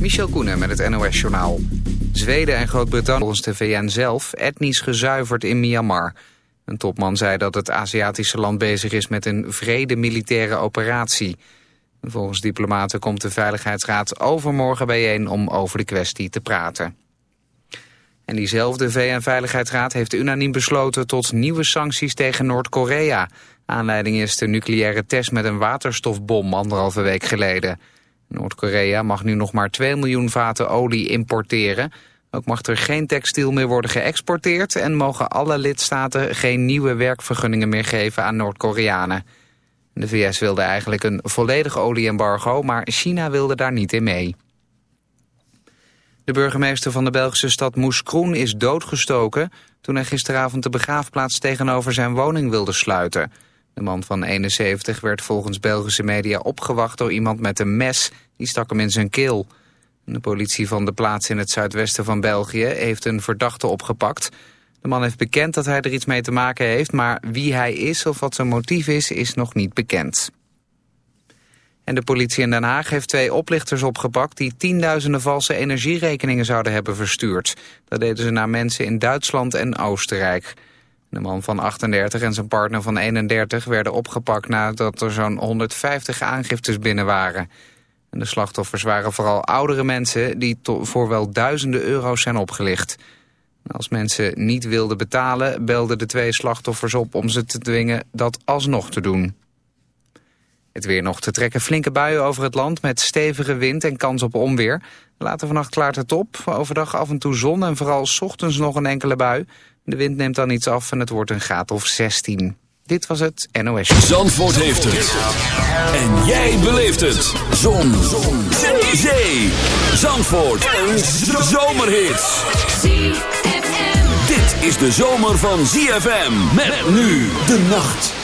Michel Koenen met het NOS-journaal. Zweden en Groot-Brittannië volgens de VN zelf etnisch gezuiverd in Myanmar. Een topman zei dat het Aziatische land bezig is met een vrede militaire operatie. Volgens diplomaten komt de Veiligheidsraad overmorgen bijeen om over de kwestie te praten. En diezelfde VN-veiligheidsraad heeft unaniem besloten tot nieuwe sancties tegen Noord-Korea. Aanleiding is de nucleaire test met een waterstofbom anderhalve week geleden. Noord-Korea mag nu nog maar 2 miljoen vaten olie importeren. Ook mag er geen textiel meer worden geëxporteerd... en mogen alle lidstaten geen nieuwe werkvergunningen meer geven aan Noord-Koreanen. De VS wilde eigenlijk een volledig olieembargo, maar China wilde daar niet in mee. De burgemeester van de Belgische stad Moeskroen is doodgestoken... toen hij gisteravond de begraafplaats tegenover zijn woning wilde sluiten... De man van 71 werd volgens Belgische media opgewacht door iemand met een mes. Die stak hem in zijn keel. De politie van de plaats in het zuidwesten van België heeft een verdachte opgepakt. De man heeft bekend dat hij er iets mee te maken heeft... maar wie hij is of wat zijn motief is, is nog niet bekend. En de politie in Den Haag heeft twee oplichters opgepakt... die tienduizenden valse energierekeningen zouden hebben verstuurd. Dat deden ze naar mensen in Duitsland en Oostenrijk. De man van 38 en zijn partner van 31 werden opgepakt nadat er zo'n 150 aangiftes binnen waren. En de slachtoffers waren vooral oudere mensen die voor wel duizenden euro's zijn opgelicht. Als mensen niet wilden betalen, belden de twee slachtoffers op om ze te dwingen dat alsnog te doen. Het weer nog te trekken flinke buien over het land met stevige wind en kans op onweer. Later vannacht klaart het op, overdag af en toe zon en vooral ochtends nog een enkele bui. De wind neemt dan iets af en het wordt een graad of 16. Dit was het NOS. Zandvoort heeft het. En jij beleeft het. Zon. Zon. Zee. Zandvoort. Een zomerhit. Dit is de zomer van ZFM. Met nu de nacht.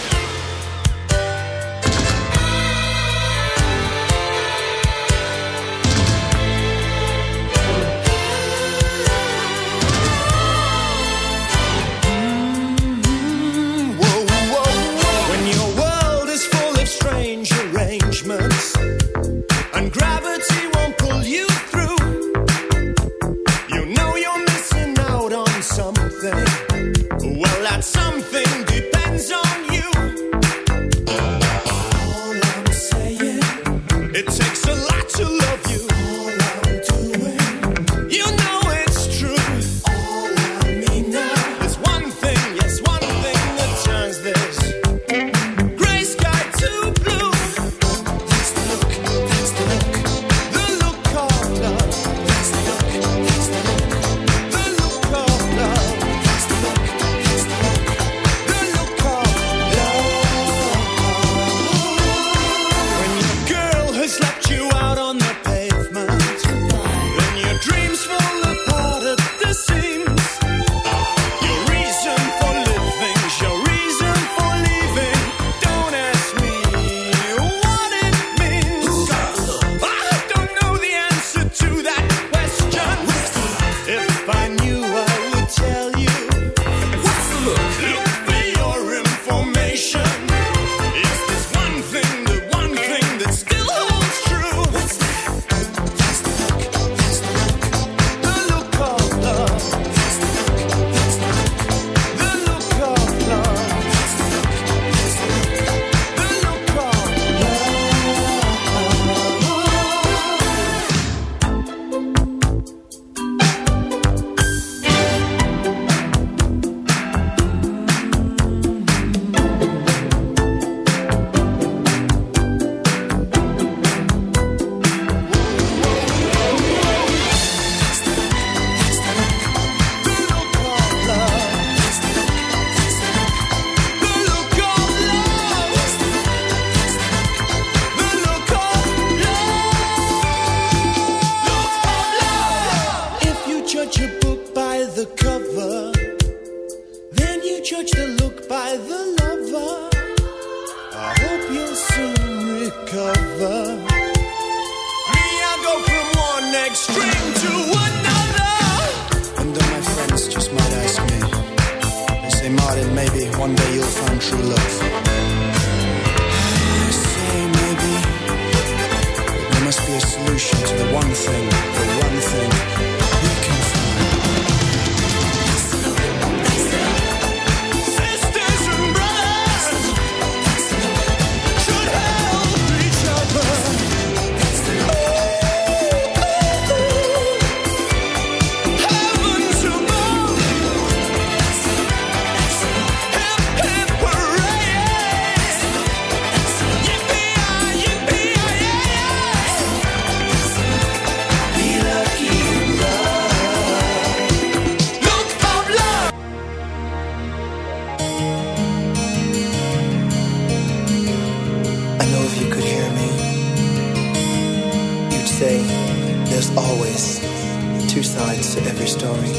sides to every story.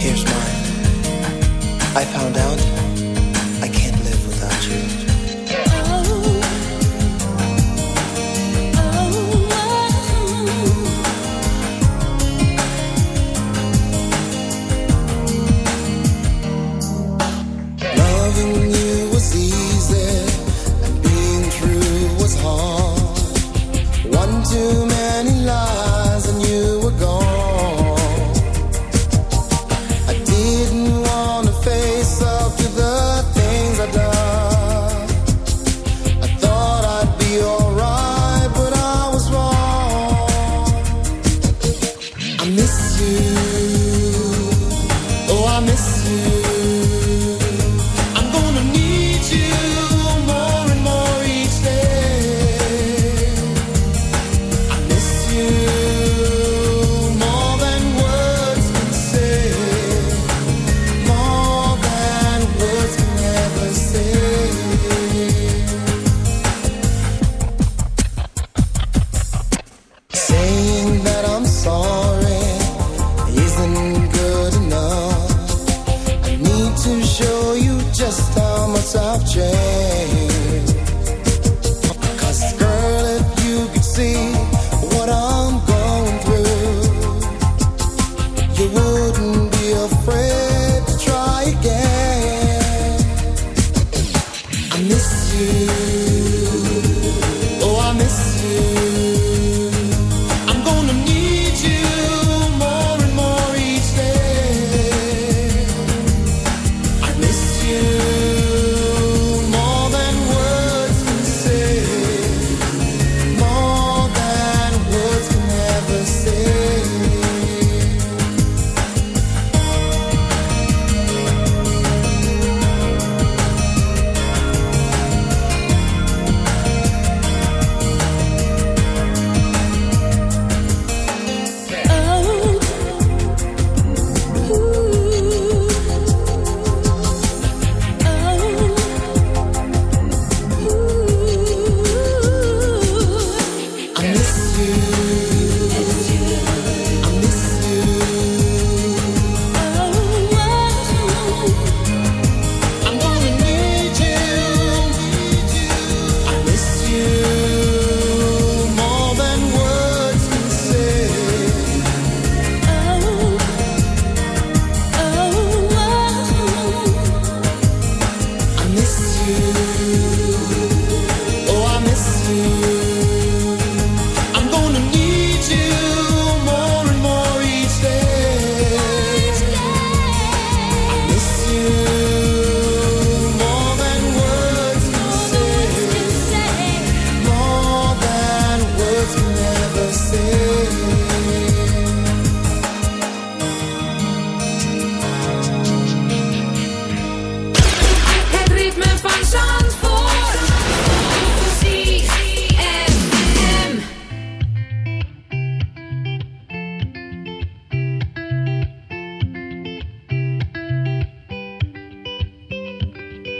Here's mine. I found out I can't.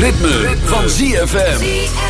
ritme, van ZFM.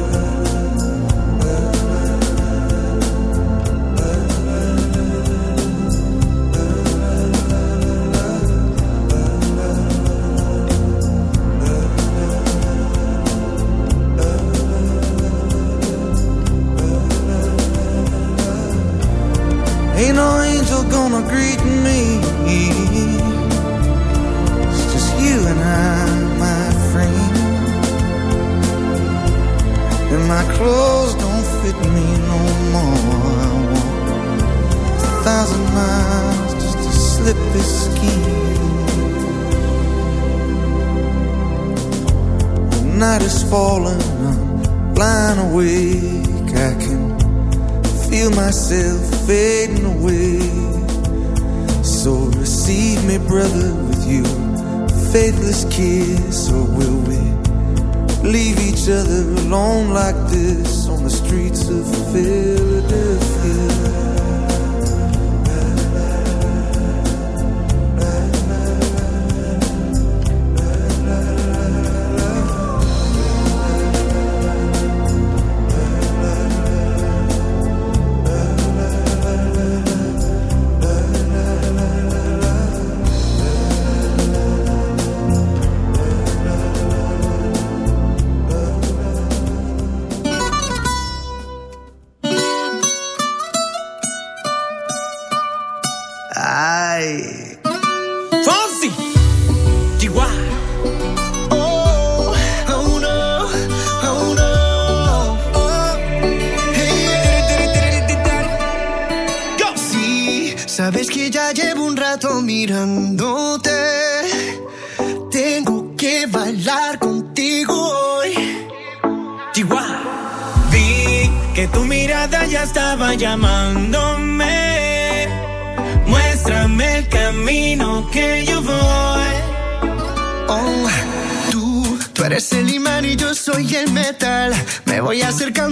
Walk a thousand miles just to slip this skin. The night is falling, I'm lying awake. I can feel myself fading away. So receive me, brother, with you. Faithless kiss, or will we leave each other alone like this on the streets of Philadelphia?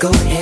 Go ahead.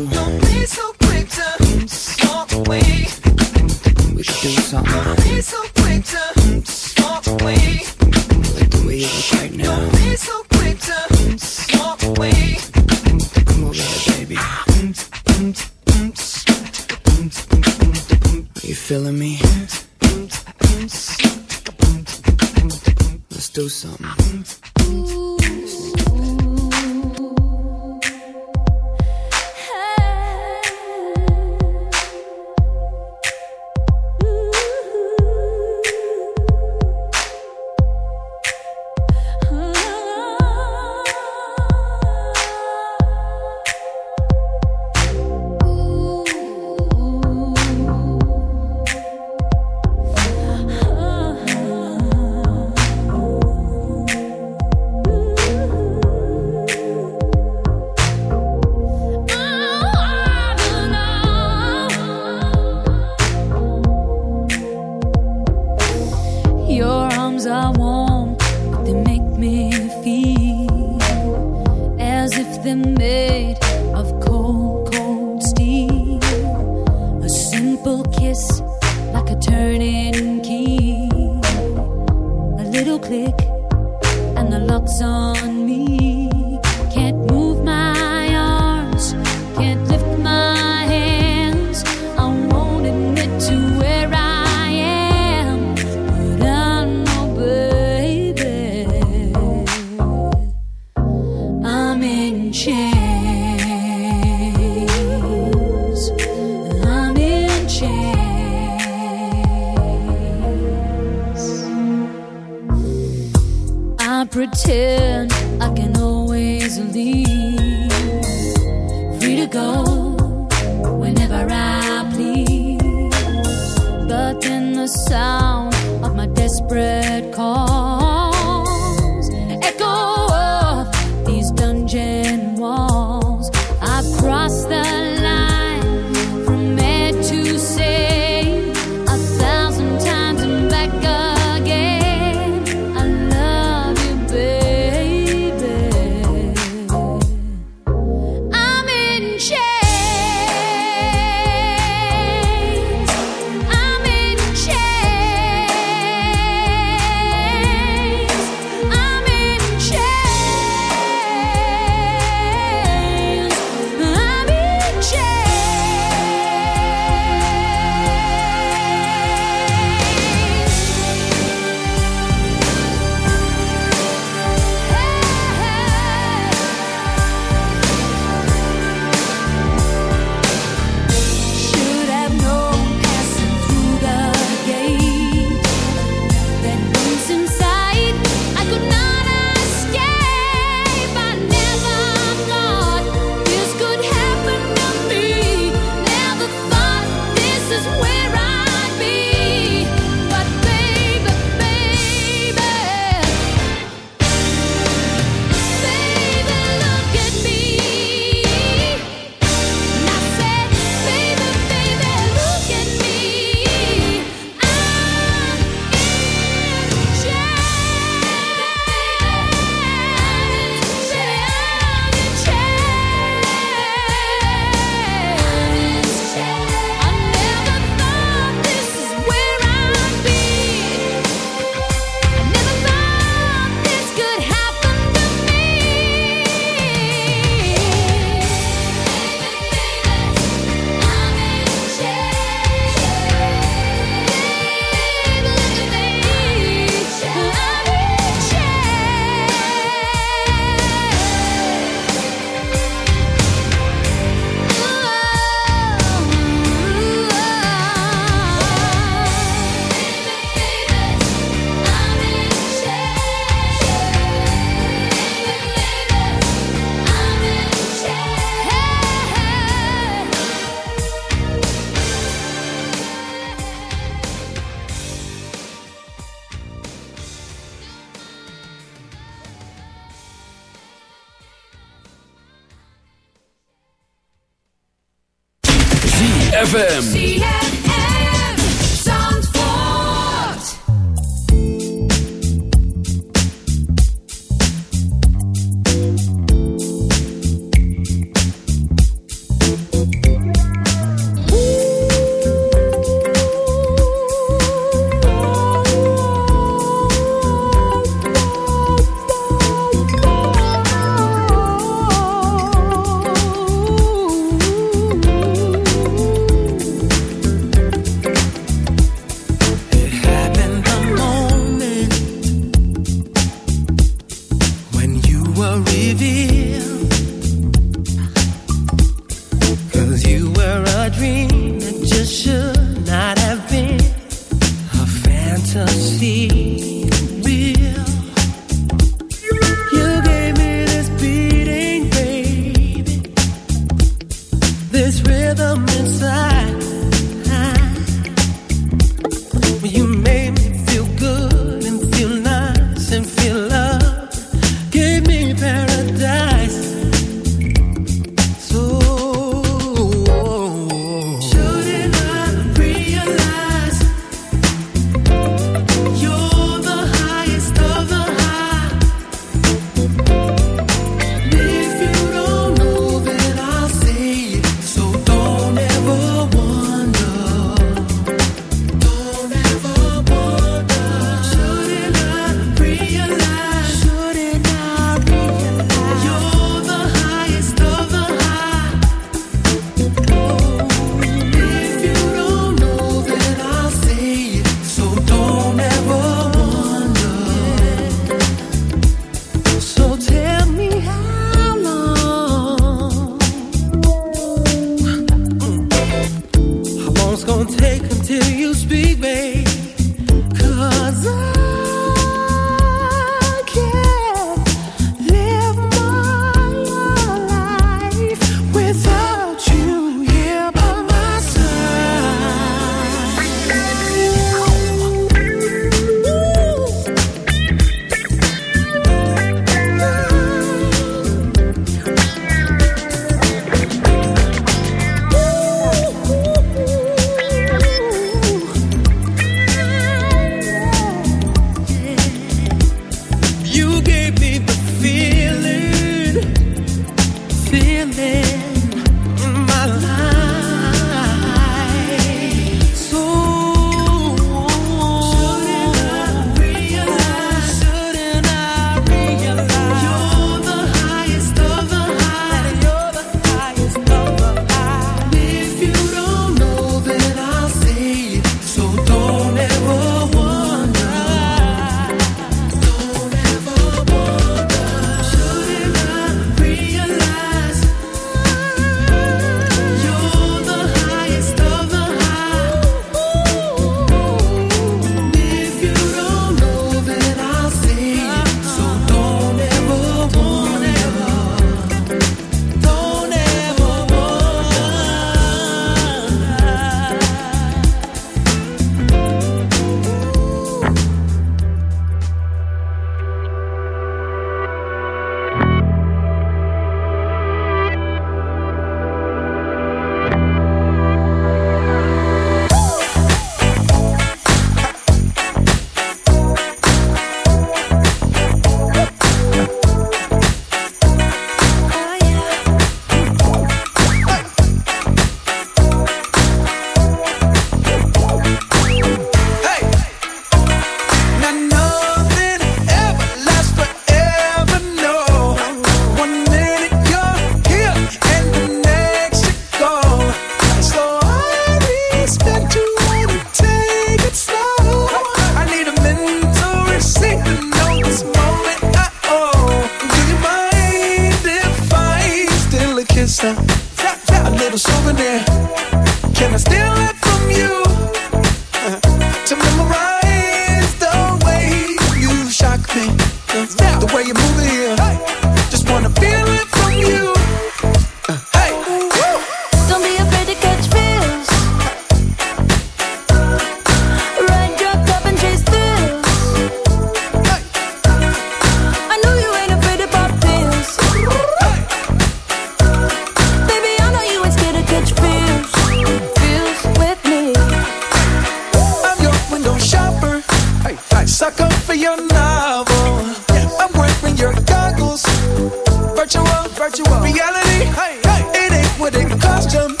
virtual, virtual reality. Hey, hey. It ain't what it cost you.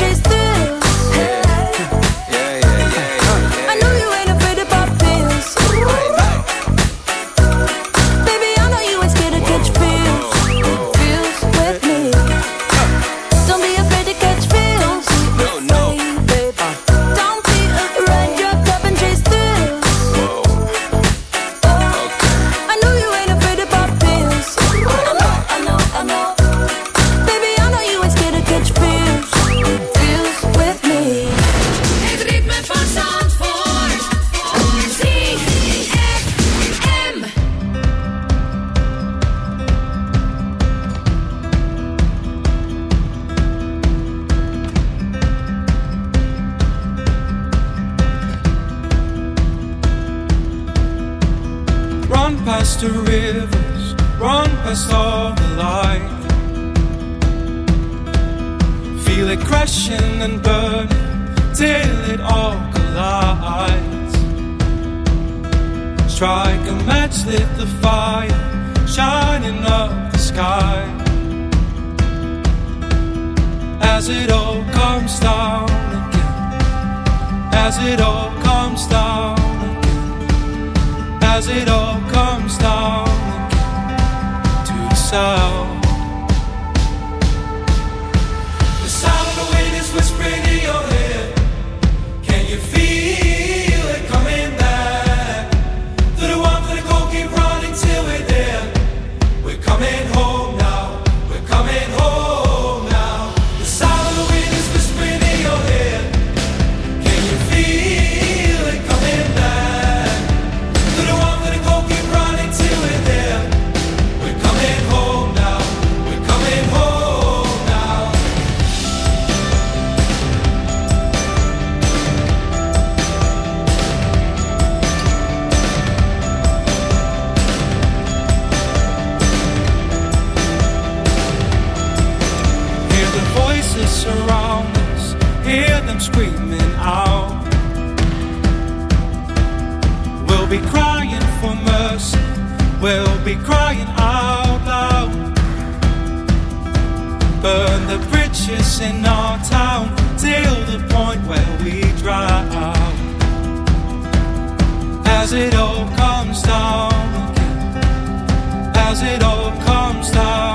your cup surround us, hear them screaming out. We'll be crying for mercy, we'll be crying out loud. Burn the bridges in our town till the point where we drown. As it all comes down again, as it all comes down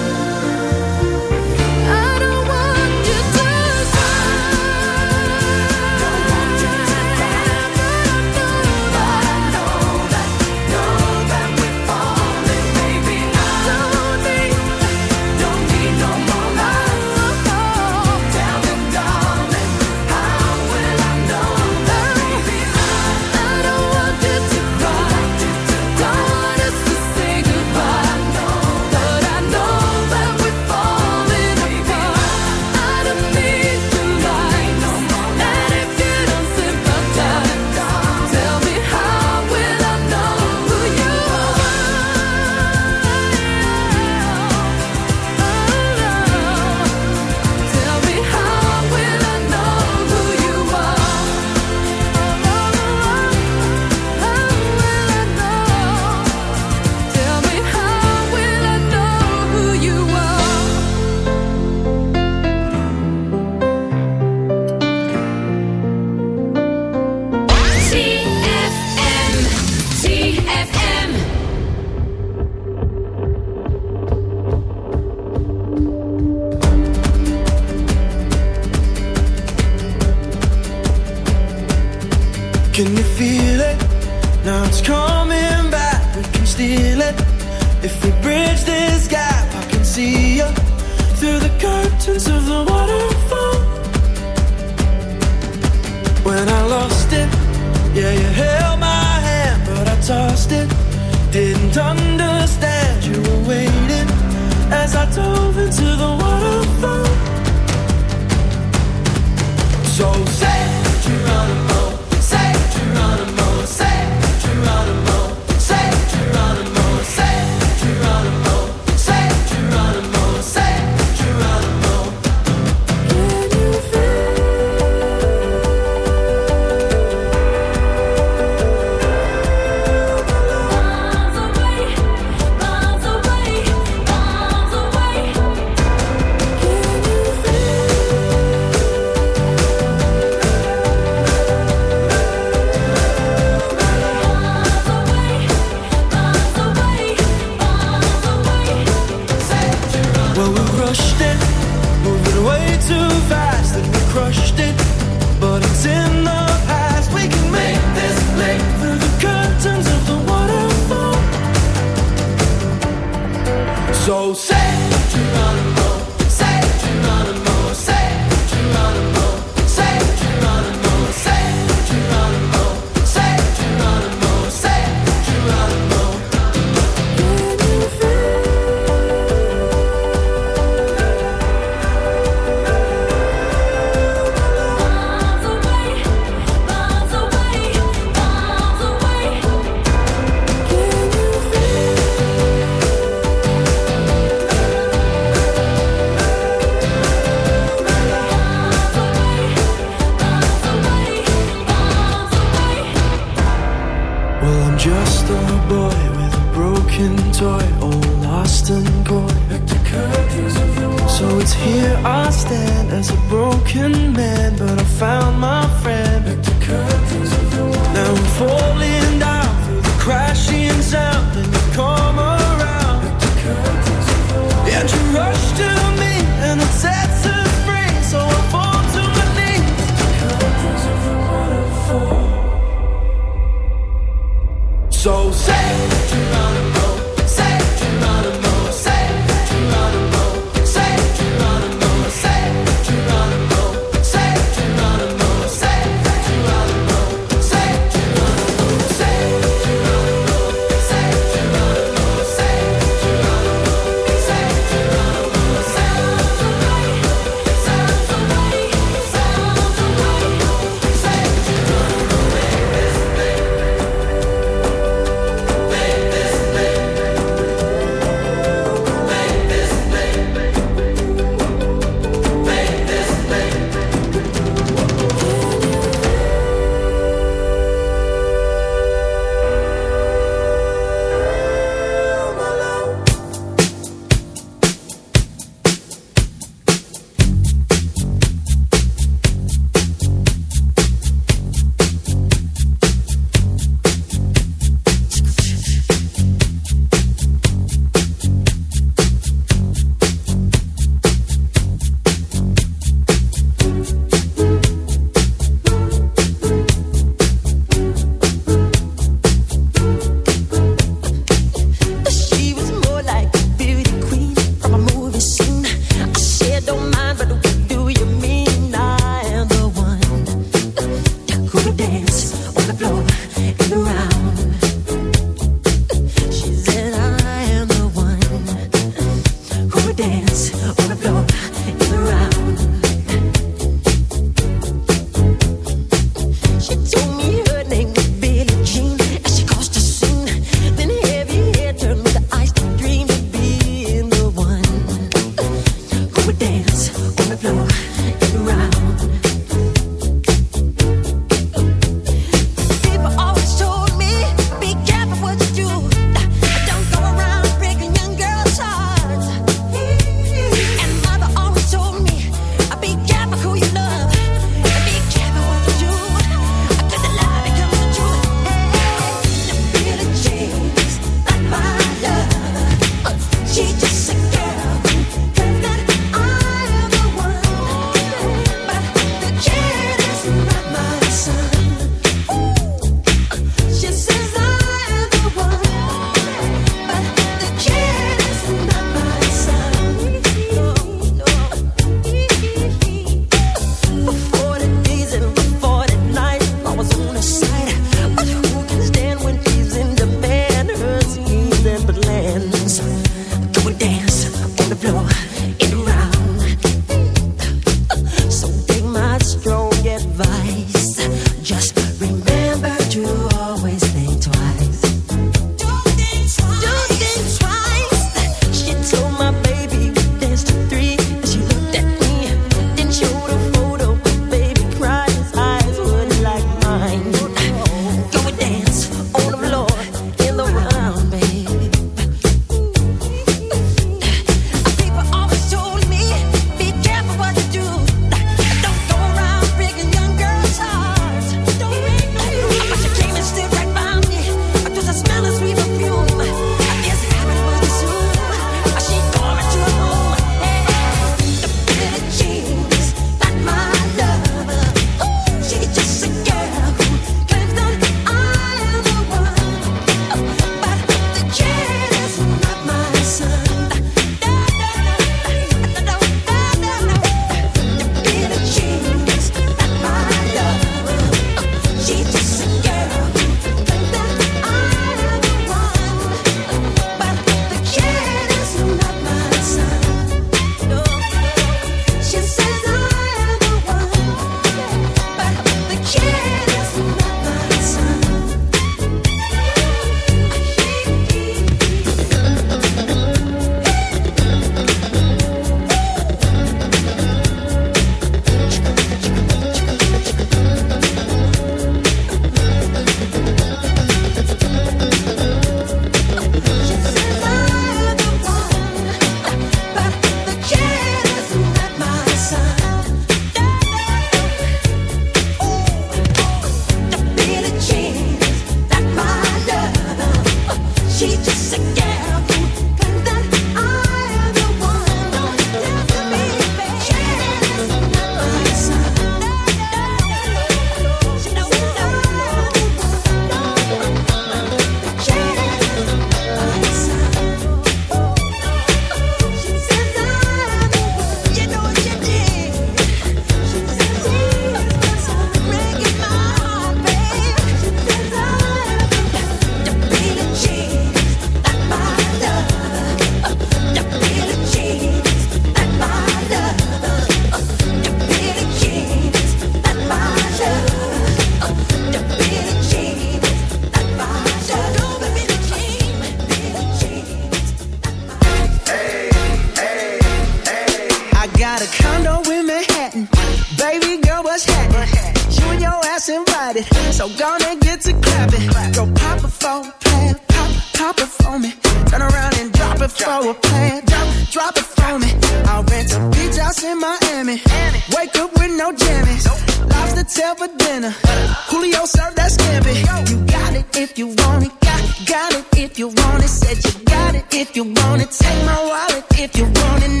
if you want it